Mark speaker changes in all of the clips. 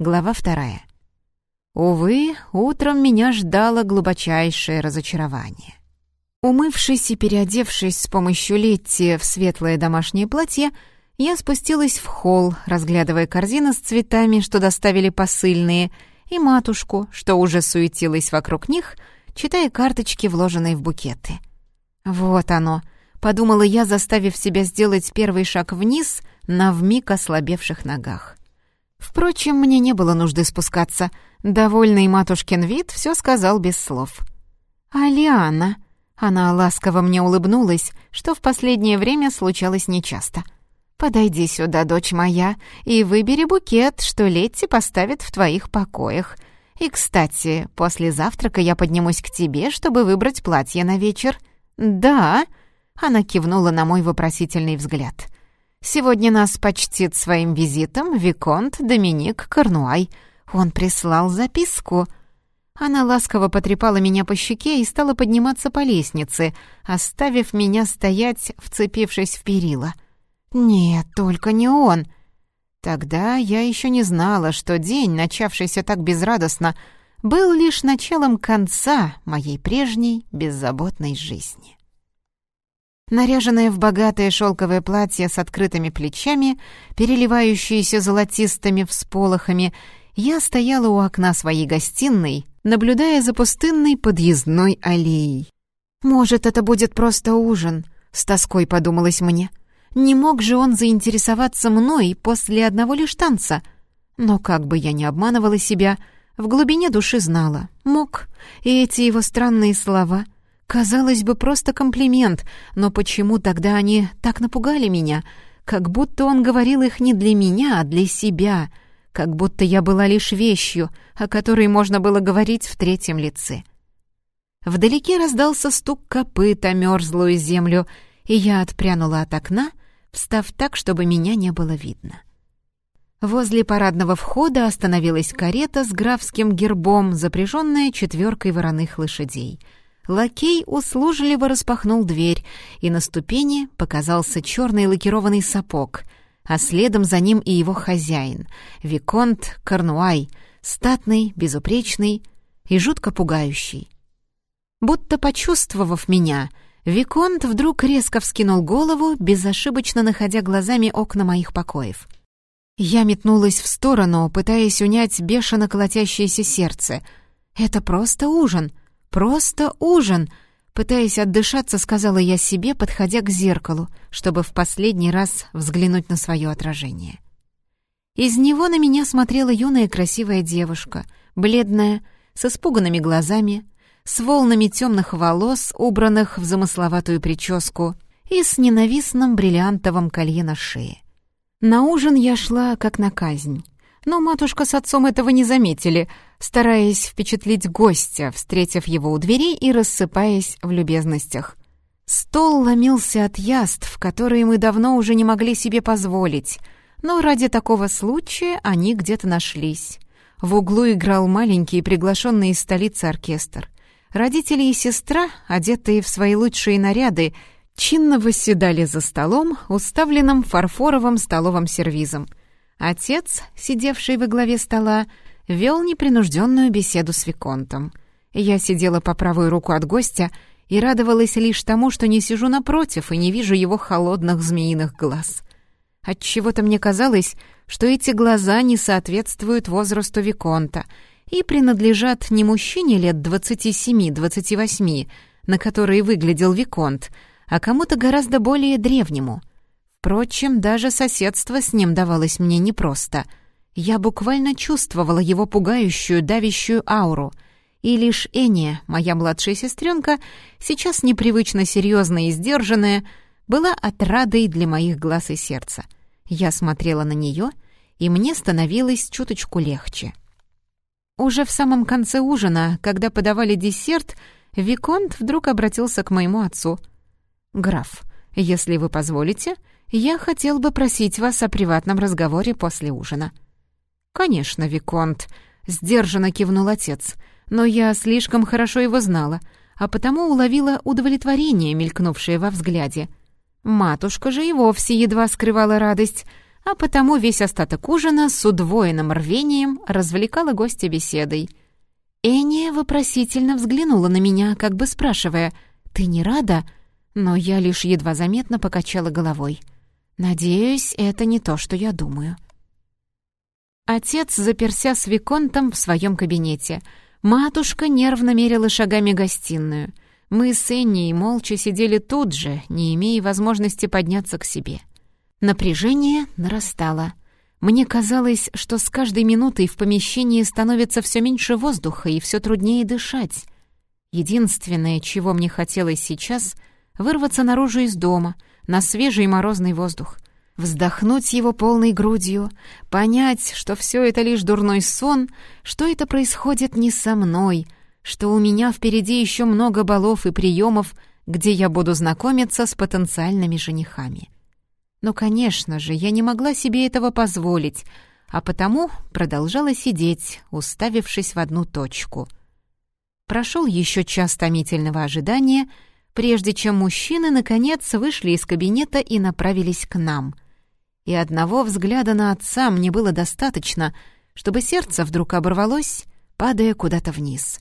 Speaker 1: Глава вторая. Увы, утром меня ждало глубочайшее разочарование. Умывшись и переодевшись с помощью Летти в светлое домашнее платье, я спустилась в холл, разглядывая корзины с цветами, что доставили посыльные, и матушку, что уже суетилась вокруг них, читая карточки, вложенные в букеты. «Вот оно», — подумала я, заставив себя сделать первый шаг вниз на вмиг ослабевших ногах. Впрочем, мне не было нужды спускаться. Довольный матушкин вид все сказал без слов. «Алиана», она ласково мне улыбнулась, что в последнее время случалось нечасто. «Подойди сюда, дочь моя, и выбери букет, что Летти поставит в твоих покоях. И, кстати, после завтрака я поднимусь к тебе, чтобы выбрать платье на вечер». «Да?» — она кивнула на мой вопросительный взгляд. «Сегодня нас почтит своим визитом Виконт Доминик Корнуай. Он прислал записку». Она ласково потрепала меня по щеке и стала подниматься по лестнице, оставив меня стоять, вцепившись в перила. «Нет, только не он!» Тогда я еще не знала, что день, начавшийся так безрадостно, был лишь началом конца моей прежней беззаботной жизни. Наряженная в богатое шелковое платье с открытыми плечами, переливающееся золотистыми всполохами, я стояла у окна своей гостиной, наблюдая за пустынной подъездной аллеей. «Может, это будет просто ужин?» — с тоской подумалось мне. «Не мог же он заинтересоваться мной после одного лишь танца?» Но как бы я ни обманывала себя, в глубине души знала. Мог. И эти его странные слова... Казалось бы, просто комплимент, но почему тогда они так напугали меня? Как будто он говорил их не для меня, а для себя — как будто я была лишь вещью, о которой можно было говорить в третьем лице. Вдалеке раздался стук копыт о мерзлую землю, и я отпрянула от окна, встав так, чтобы меня не было видно. Возле парадного входа остановилась карета с графским гербом, запряженная четверкой вороных лошадей. Лакей услужливо распахнул дверь, и на ступени показался черный лакированный сапог — а следом за ним и его хозяин, Виконт Корнуай, статный, безупречный и жутко пугающий. Будто почувствовав меня, Виконт вдруг резко вскинул голову, безошибочно находя глазами окна моих покоев. Я метнулась в сторону, пытаясь унять бешено колотящееся сердце. «Это просто ужин! Просто ужин!» Пытаясь отдышаться, сказала я себе, подходя к зеркалу, чтобы в последний раз взглянуть на свое отражение. Из него на меня смотрела юная красивая девушка, бледная, с испуганными глазами, с волнами темных волос, убранных в замысловатую прическу, и с ненавистным бриллиантовым колье на шее. На ужин я шла как на казнь, но матушка с отцом этого не заметили, стараясь впечатлить гостя, встретив его у дверей и рассыпаясь в любезностях. Стол ломился от яств, которые мы давно уже не могли себе позволить, но ради такого случая они где-то нашлись. В углу играл маленький приглашенный из столицы оркестр. Родители и сестра, одетые в свои лучшие наряды, чинно восседали за столом, уставленным фарфоровым столовым сервизом — Отец, сидевший во главе стола, вел непринужденную беседу с Виконтом. Я сидела по правую руку от гостя и радовалась лишь тому, что не сижу напротив и не вижу его холодных змеиных глаз. Отчего-то мне казалось, что эти глаза не соответствуют возрасту Виконта и принадлежат не мужчине лет 27-28, на который выглядел Виконт, а кому-то гораздо более древнему — Впрочем, даже соседство с ним давалось мне непросто. Я буквально чувствовала его пугающую, давящую ауру. И лишь Эния, моя младшая сестренка, сейчас непривычно серьезная и сдержанная, была отрадой для моих глаз и сердца. Я смотрела на нее, и мне становилось чуточку легче. Уже в самом конце ужина, когда подавали десерт, Виконт вдруг обратился к моему отцу. «Граф, если вы позволите, я хотел бы просить вас о приватном разговоре после ужина». «Конечно, Виконт», — сдержанно кивнул отец, «но я слишком хорошо его знала, а потому уловила удовлетворение, мелькнувшее во взгляде. Матушка же и вовсе едва скрывала радость. а потому весь остаток ужина с удвоенным рвением развлекала гостя беседой. Эния вопросительно взглянула на меня, как бы спрашивая, «Ты не рада?» Но я лишь едва заметно покачала головой. «Надеюсь, это не то, что я думаю». Отец заперся с Виконтом в своем кабинете. Матушка нервно мерила шагами гостиную. Мы с Энни молча сидели тут же, не имея возможности подняться к себе. Напряжение нарастало. Мне казалось, что с каждой минутой в помещении становится все меньше воздуха и все труднее дышать. Единственное, чего мне хотелось сейчас — вырваться наружу из дома, на свежий морозный воздух, вздохнуть его полной грудью, понять, что все это лишь дурной сон, что это происходит не со мной, что у меня впереди еще много балов и приемов, где я буду знакомиться с потенциальными женихами. Но, конечно же, я не могла себе этого позволить, а потому продолжала сидеть, уставившись в одну точку. Прошел еще час томительного ожидания, прежде чем мужчины, наконец, вышли из кабинета и направились к нам. И одного взгляда на отца мне было достаточно, чтобы сердце вдруг оборвалось, падая куда-то вниз.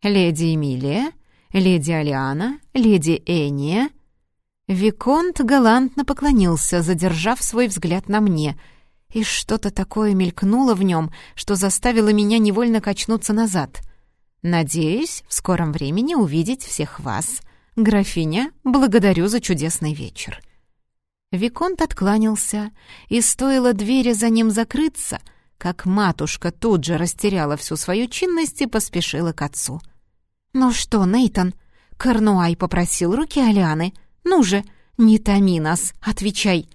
Speaker 1: «Леди Эмилия, леди Алиана, леди Эния», Виконт галантно поклонился, задержав свой взгляд на мне, и что-то такое мелькнуло в нем, что заставило меня невольно качнуться назад. «Надеюсь, в скором времени увидеть всех вас. Графиня, благодарю за чудесный вечер». Виконт откланялся, и стоило двери за ним закрыться, как матушка тут же растеряла всю свою чинность и поспешила к отцу. «Ну что, Нейтон?» Корнуай попросил руки Алианы — «Ну же, не томи нас, отвечай!»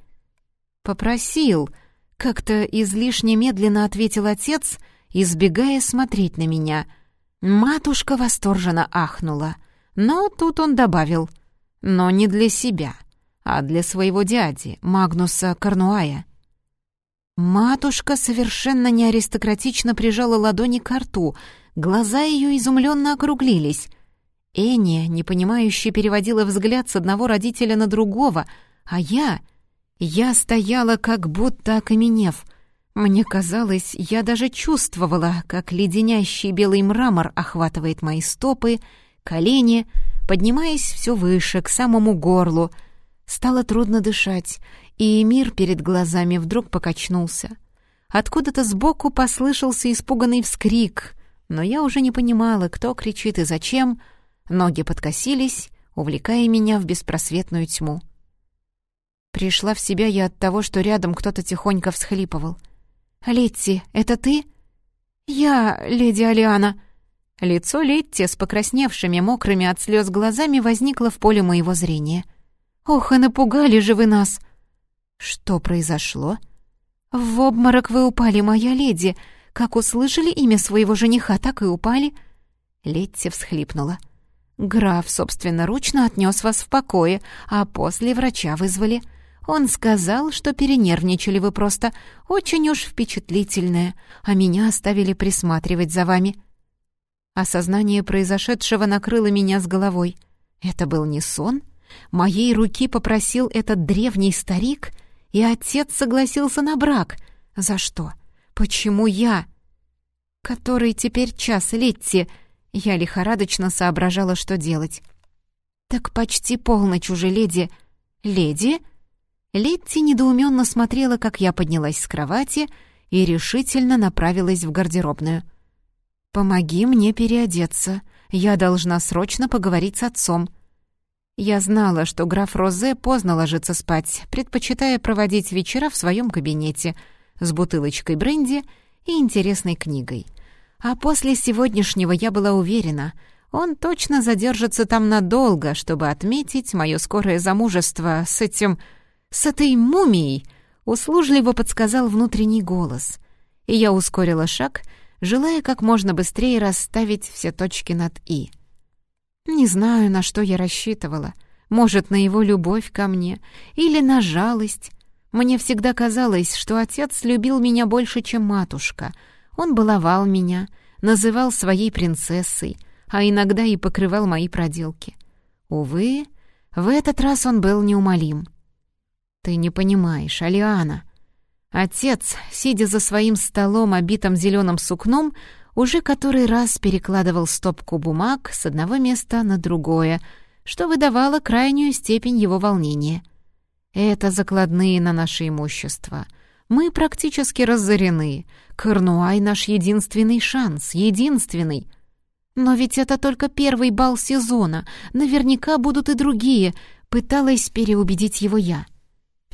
Speaker 1: «Попросил», — как-то излишне медленно ответил отец, избегая смотреть на меня. Матушка восторженно ахнула, но тут он добавил, «Но не для себя, а для своего дяди, Магнуса Корнуая». Матушка совершенно неаристократично прижала ладони к рту, глаза ее изумленно округлились. Эния, непонимающе, переводила взгляд с одного родителя на другого, а я... Я стояла, как будто окаменев. Мне казалось, я даже чувствовала, как леденящий белый мрамор охватывает мои стопы, колени, поднимаясь все выше, к самому горлу. Стало трудно дышать, и мир перед глазами вдруг покачнулся. Откуда-то сбоку послышался испуганный вскрик, но я уже не понимала, кто кричит и зачем — Ноги подкосились, увлекая меня в беспросветную тьму. Пришла в себя я от того, что рядом кто-то тихонько всхлипывал. «Летти, это ты?» «Я, леди Алиана». Лицо Летти с покрасневшими, мокрыми от слез глазами возникло в поле моего зрения. «Ох, и напугали же вы нас!» «Что произошло?» «В обморок вы упали, моя леди. Как услышали имя своего жениха, так и упали». Летти всхлипнула. Граф собственноручно отнес вас в покое, а после врача вызвали. Он сказал, что перенервничали вы просто, очень уж впечатлительная, а меня оставили присматривать за вами». Осознание произошедшего накрыло меня с головой. Это был не сон? Моей руки попросил этот древний старик, и отец согласился на брак. За что? Почему я? Который теперь час, Летти? Я лихорадочно соображала, что делать. «Так почти полночь уже, леди...» «Леди?» Летти недоуменно смотрела, как я поднялась с кровати и решительно направилась в гардеробную. «Помоги мне переодеться. Я должна срочно поговорить с отцом». Я знала, что граф Розе поздно ложится спать, предпочитая проводить вечера в своем кабинете с бутылочкой бренди и интересной книгой — а после сегодняшнего я была уверена, он точно задержится там надолго, чтобы отметить мое скорое замужество с этим... с этой мумией, услужливо подсказал внутренний голос. И я ускорила шаг, желая как можно быстрее расставить все точки над «и». Не знаю, на что я рассчитывала. Может, на его любовь ко мне или на жалость. Мне всегда казалось, что отец любил меня больше, чем матушка — он баловал меня, называл своей принцессой, а иногда и покрывал мои проделки. Увы, в этот раз он был неумолим. «Ты не понимаешь, Алиана». Отец, сидя за своим столом, обитым зеленым сукном, уже который раз перекладывал стопку бумаг с одного места на другое, что выдавало крайнюю степень его волнения. Это закладные на наше имущество. Мы практически разорены. Корнуай — наш единственный шанс, единственный. Но ведь это только первый бал сезона. Наверняка будут и другие. Пыталась переубедить его я.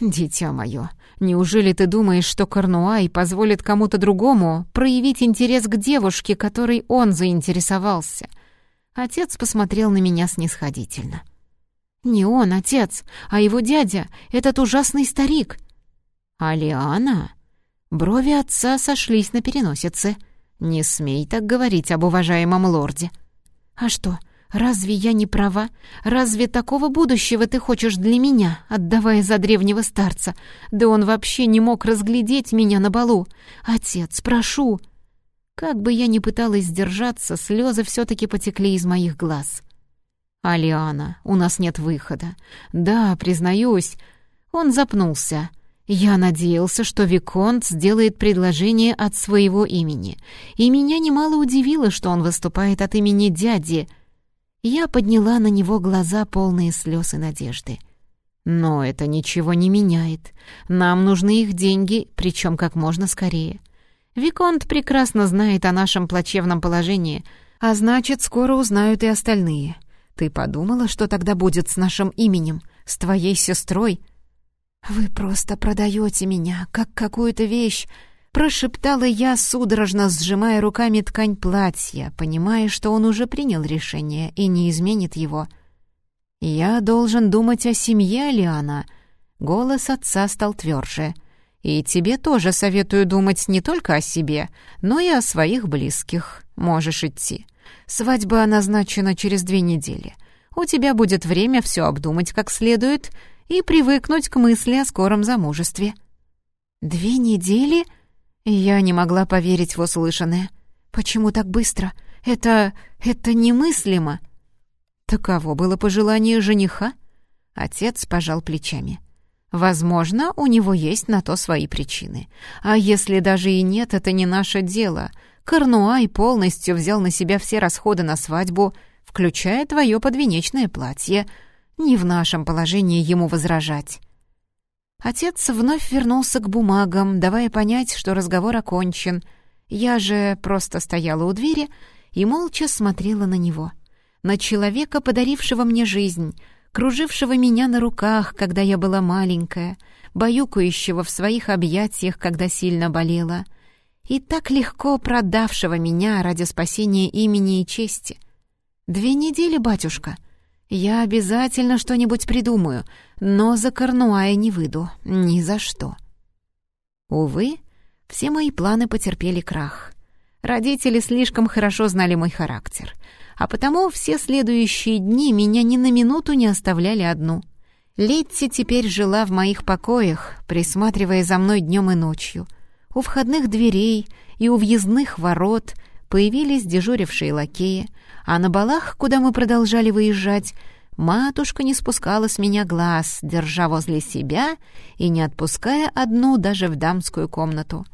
Speaker 1: «Дитя мое, неужели ты думаешь, что Корнуай позволит кому-то другому проявить интерес к девушке, которой он заинтересовался?» Отец посмотрел на меня снисходительно. «Не он, отец, а его дядя, этот ужасный старик». «Алиана?» Брови отца сошлись на переносице. «Не смей так говорить об уважаемом лорде». «А что, Разве я не права? Разве такого будущего ты хочешь для меня, отдавая за древнего старца? Да он вообще не мог разглядеть меня на балу. Отец, прошу!» Как бы я ни пыталась сдержаться, слезы все-таки потекли из моих глаз. «Алиана, у нас нет выхода. Да, признаюсь». Он запнулся. Я надеялся, что Виконт сделает предложение от своего имени. И меня немало удивило, что он выступает от имени дяди — я подняла на него глаза, полные слез и надежды. «Но это ничего не меняет. Нам нужны их деньги, причем как можно скорее. Виконт прекрасно знает о нашем плачевном положении, а значит, скоро узнают и остальные. Ты подумала, что тогда будет с нашим именем, с твоей сестрой?» «Вы просто продаете меня, как какую-то вещь», Прошептала я, судорожно сжимая руками ткань платья, понимая, что он уже принял решение и не изменит его. «Я должен думать о семье, Лиана». Голос отца стал тверже. «И тебе тоже советую думать не только о себе, но и о своих близких. Можешь идти. Свадьба назначена через две недели. У тебя будет время все обдумать как следует и привыкнуть к мысли о скором замужестве». «Две недели?» Я не могла поверить в услышанное. Почему так быстро? Это... это немыслимо. Таково было пожелание жениха? Отец пожал плечами. Возможно, у него есть на то свои причины. А если даже и нет, это не наше дело. Корнуай полностью взял на себя все расходы на свадьбу, включая твое подвенечное платье. Не в нашем положении ему возражать. Отец вновь вернулся к бумагам, давая понять, что разговор окончен. Я же просто стояла у двери и молча смотрела на него. На человека, подарившего мне жизнь, кружившего меня на руках, когда я была маленькая, баюкающего в своих объятиях, когда сильно болела, и так легко продавшего меня ради спасения имени и чести. «Две недели, батюшка», я обязательно что-нибудь придумаю, но за Корнуая не выйду, ни за что. Увы, все мои планы потерпели крах. Родители слишком хорошо знали мой характер, а потому все следующие дни меня ни на минуту не оставляли одну. Летти теперь жила в моих покоях, присматривая за мной днем и ночью. У входных дверей и у въездных ворот появились дежурившие лакеи, а на балах, куда мы продолжали выезжать, матушка не спускала с меня глаз, держа возле себя и не отпуская одну даже в дамскую комнату.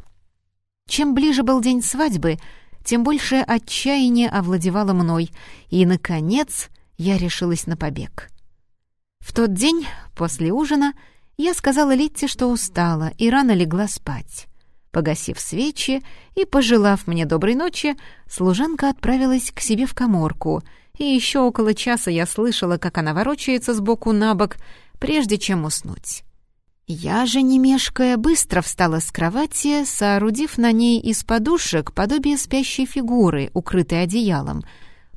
Speaker 1: Чем ближе был день свадьбы, тем больше отчаяние овладевало мной, и, наконец, я решилась на побег. В тот день, после ужина, я сказала Литте, что устала и рано легла спать. Погасив свечи и пожелав мне доброй ночи, служанка отправилась к себе в коморку, и еще около часа я слышала, как она ворочается сбоку на бок, прежде чем уснуть. Я же, не мешкая, быстро встала с кровати, соорудив на ней из подушек подобие спящей фигуры, укрытой одеялом,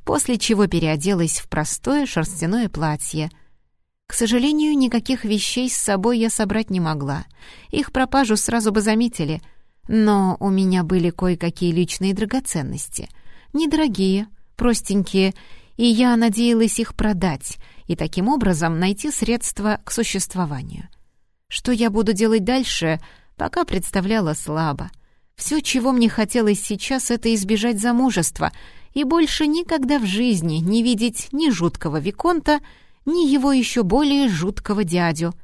Speaker 1: после чего переоделась в простое шерстяное платье. К сожалению, никаких вещей с собой я собрать не могла. Их пропажу сразу бы заметили — но у меня были кое-какие личные драгоценности. Недорогие, простенькие, и я надеялась их продать и таким образом найти средства к существованию. Что я буду делать дальше, пока представляла слабо. Все, чего мне хотелось сейчас, это избежать замужества и больше никогда в жизни не видеть ни жуткого Виконта, ни его еще более жуткого дядю —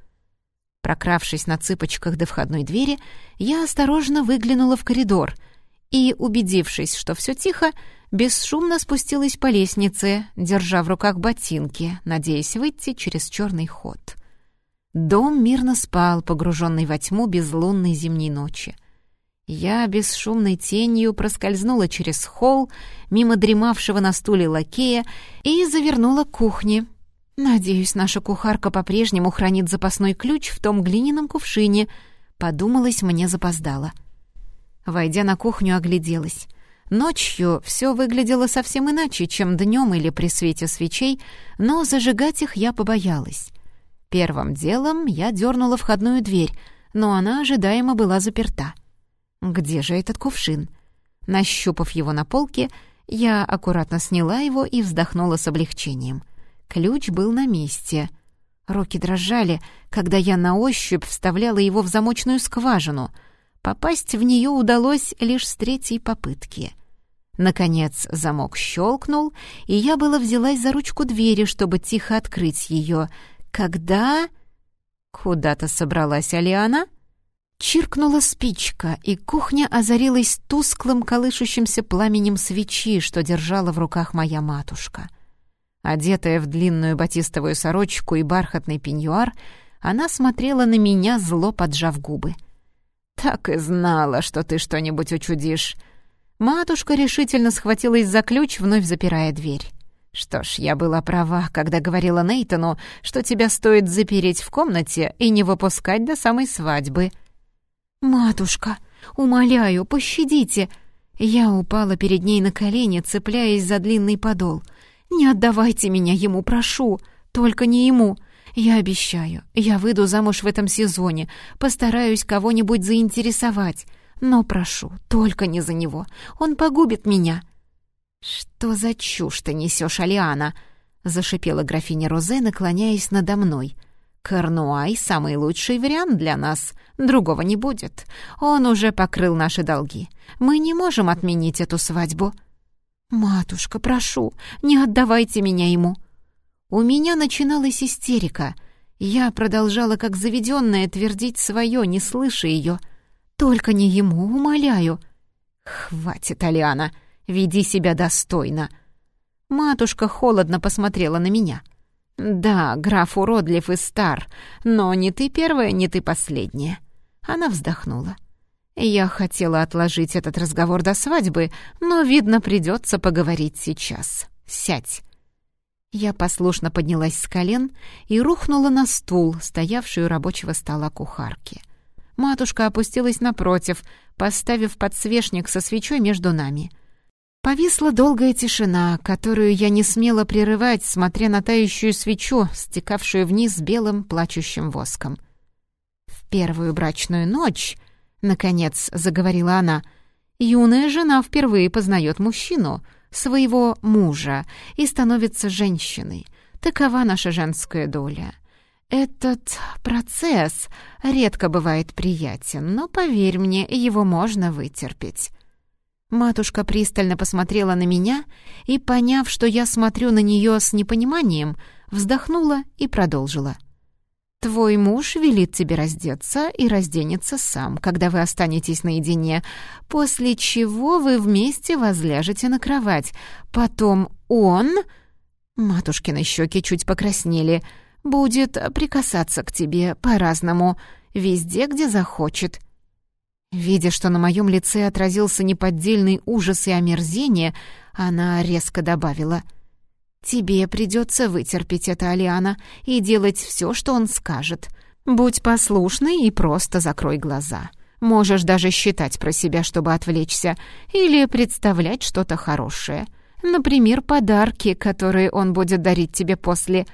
Speaker 1: Прокравшись на цыпочках до входной двери, я осторожно выглянула в коридор и, убедившись, что все тихо, бесшумно спустилась по лестнице, держа в руках ботинки, надеясь выйти через черный ход. Дом мирно спал, погруженный во тьму безлунной зимней ночи. Я бесшумной тенью проскользнула через холл, мимо дремавшего на стуле лакея, и завернула к кухне. «Надеюсь, наша кухарка по-прежнему хранит запасной ключ в том глиняном кувшине», — подумалось, мне запоздало. Войдя на кухню, огляделась. Ночью все выглядело совсем иначе, чем днем или при свете свечей, но зажигать их я побоялась. Первым делом я дернула входную дверь, но она ожидаемо была заперта. Где же этот кувшин? Нащупав его на полке, я аккуратно сняла его и вздохнула с облегчением. Ключ был на месте. Руки дрожали, когда я на ощупь вставляла его в замочную скважину. Попасть в нее удалось лишь с третьей попытки. Наконец замок щелкнул, и я было взялась за ручку двери, чтобы тихо открыть ее, когда... Куда-то собралась Алиана? Чиркнула спичка, и кухня озарилась тусклым колышущимся пламенем свечи, что держала в руках моя матушка. Одетая в длинную батистовую сорочку и бархатный пеньюар, она смотрела на меня, зло поджав губы. «Так и знала, что ты что-нибудь учудишь». Матушка решительно схватилась за ключ, вновь запирая дверь. Что ж, я была права, когда говорила Нейтану, что тебя стоит запереть в комнате и не выпускать до самой свадьбы. «Матушка, умоляю, пощадите!» Я упала перед ней на колени, цепляясь за длинный подол. «Не отдавайте меня ему, прошу, только не ему. Я обещаю, я выйду замуж в этом сезоне, постараюсь кого-нибудь заинтересовать. Но прошу, только не за него, он погубит меня». «Что за чушь ты несешь, Алиана?» — зашипела графиня Розе, наклоняясь надо мной. «Корнуай — самый лучший вариант для нас. Другого не будет. Он уже покрыл наши долги. Мы не можем отменить эту свадьбу». «Матушка, прошу, не отдавайте меня ему». У меня начиналась истерика. Я продолжала, как заведенная, твердить свое, не слыша ее. «Только не ему, умоляю». «Хватит, Алиана!» Веди себя достойно». Матушка холодно посмотрела на меня. «Да, граф уродлив и стар, но не ты первая, не ты последняя». Она вздохнула. «Я хотела отложить этот разговор до свадьбы, но, видно, придется поговорить сейчас. Сядь». Я послушно поднялась с колен и рухнула на стул, стоявший у рабочего стола кухарки. Матушка опустилась напротив, поставив подсвечник со свечой между нами. Повисла долгая тишина, которую я не смела прерывать, смотря на тающую свечу, стекавшую вниз белым плачущим воском. «В первую брачную ночь», — наконец заговорила она, — «юная жена впервые познает мужчину, своего мужа, и становится женщиной. Такова наша женская доля». Этот процесс редко бывает приятен, но, поверь мне, его можно вытерпеть. Матушка пристально посмотрела на меня и, поняв, что я смотрю на нее с непониманием, вздохнула и продолжила. «Твой муж велит тебе раздеться и разденется сам, когда вы останетесь наедине, после чего вы вместе возляжете на кровать. Потом он...» Матушкины щеки чуть покраснели. «Будет прикасаться к тебе по-разному, везде, где захочет». Видя, что на моем лице отразился неподдельный ужас и омерзение, она резко добавила «Тебе придется вытерпеть это, Алиана, и делать все, что он скажет. Будь послушной и просто закрой глаза. Можешь даже считать про себя, чтобы отвлечься, или представлять что-то хорошее. Например, подарки, которые он будет дарить тебе после.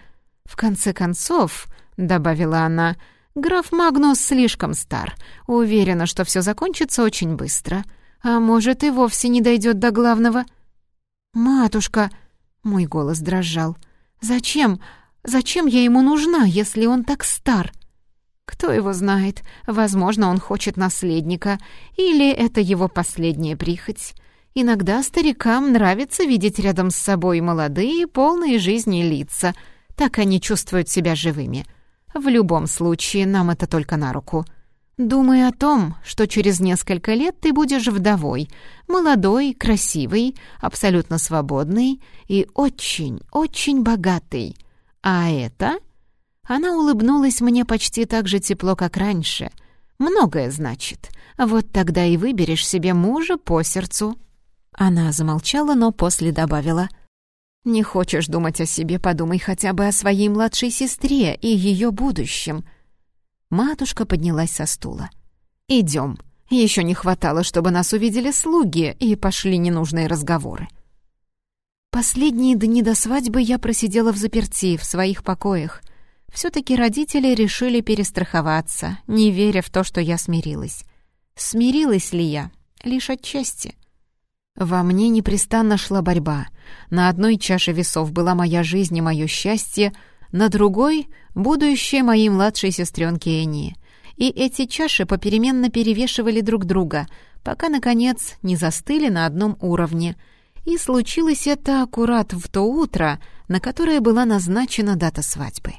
Speaker 1: В конце концов, — добавила она, — Граф Магнус слишком стар. Уверена, что все закончится очень быстро. А может, и вовсе не дойдет до главного. «Матушка!» — мой голос дрожал. «Зачем? Зачем я ему нужна, если он так стар?» Кто его знает? Возможно, он хочет наследника, или это его последняя прихоть. Иногда старикам нравится видеть рядом с собой молодые, полные жизни лица. Так они чувствуют себя живыми. В любом случае, нам это только на руку. Думай о том, что через несколько лет ты будешь вдовой, молодой, красивый, абсолютно свободный и очень, очень богатый. А это...» Она улыбнулась мне почти так же тепло, как раньше. «Многое значит. Вот тогда и выберешь себе мужа по сердцу». Она замолчала, но после добавила. «Не хочешь думать о себе, подумай хотя бы о своей младшей сестре и ее будущем». Матушка поднялась со стула. «Идем. Еще не хватало, чтобы нас увидели слуги и пошли ненужные разговоры». Последние дни до свадьбы я просидела в заперти в своих покоях. Все-таки родители решили перестраховаться, не веря в то, что я смирилась. Смирилась ли я? Лишь отчасти. Во мне непрестанно шла борьба. На одной чаше весов была моя жизнь и мое счастье, на другой — будущее моей младшей сестренки Энни. И эти чаши попеременно перевешивали друг друга, пока, наконец, не застыли на одном уровне. И случилось это аккурат в то утро, на которое была назначена дата свадьбы.